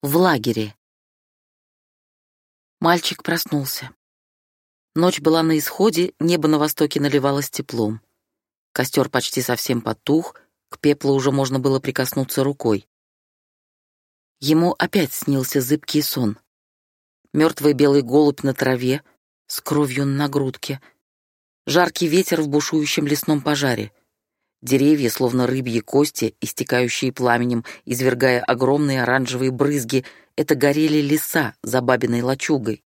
В лагере. Мальчик проснулся. Ночь была на исходе, небо на востоке наливалось теплом. Костер почти совсем потух, к пеплу уже можно было прикоснуться рукой. Ему опять снился зыбкий сон. Мертвый белый голубь на траве, с кровью на грудке. Жаркий ветер в бушующем лесном пожаре. Деревья, словно рыбьи кости, истекающие пламенем, извергая огромные оранжевые брызги, это горели леса за бабиной лачугой.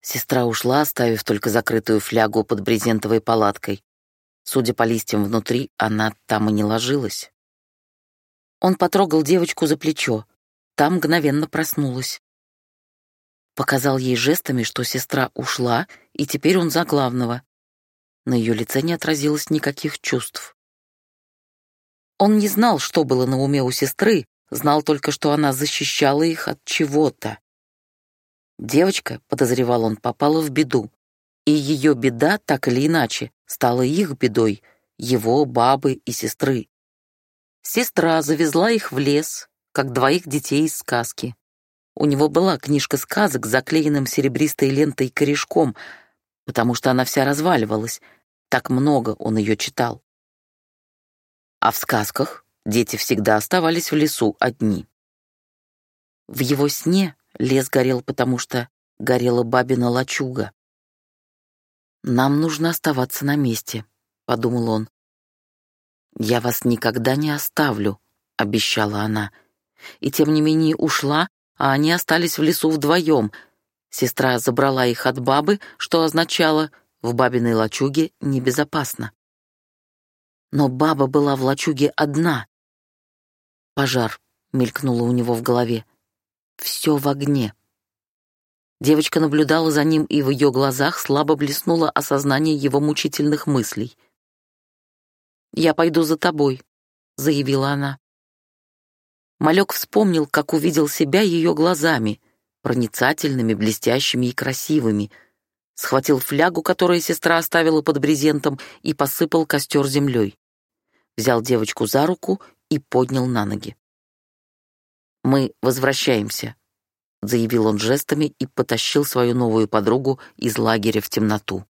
Сестра ушла, оставив только закрытую флягу под брезентовой палаткой. Судя по листьям внутри, она там и не ложилась. Он потрогал девочку за плечо. Та мгновенно проснулась. Показал ей жестами, что сестра ушла, и теперь он за главного. На ее лице не отразилось никаких чувств. Он не знал, что было на уме у сестры, знал только, что она защищала их от чего-то. Девочка, подозревал он, попала в беду. И ее беда, так или иначе, стала их бедой, его, бабы и сестры. Сестра завезла их в лес, как двоих детей из сказки. У него была книжка сказок с заклеенным серебристой лентой корешком, потому что она вся разваливалась. Так много он ее читал. А в сказках дети всегда оставались в лесу одни. В его сне лес горел, потому что горела бабина лачуга. «Нам нужно оставаться на месте», — подумал он. «Я вас никогда не оставлю», — обещала она. И тем не менее ушла, а они остались в лесу вдвоем. Сестра забрала их от бабы, что означало «в бабиной лачуге небезопасно». Но баба была в лачуге одна. Пожар мелькнуло у него в голове. Все в огне. Девочка наблюдала за ним, и в ее глазах слабо блеснуло осознание его мучительных мыслей. «Я пойду за тобой», — заявила она. Малек вспомнил, как увидел себя ее глазами, проницательными, блестящими и красивыми, схватил флягу, которую сестра оставила под брезентом, и посыпал костер землей взял девочку за руку и поднял на ноги. «Мы возвращаемся», — заявил он жестами и потащил свою новую подругу из лагеря в темноту.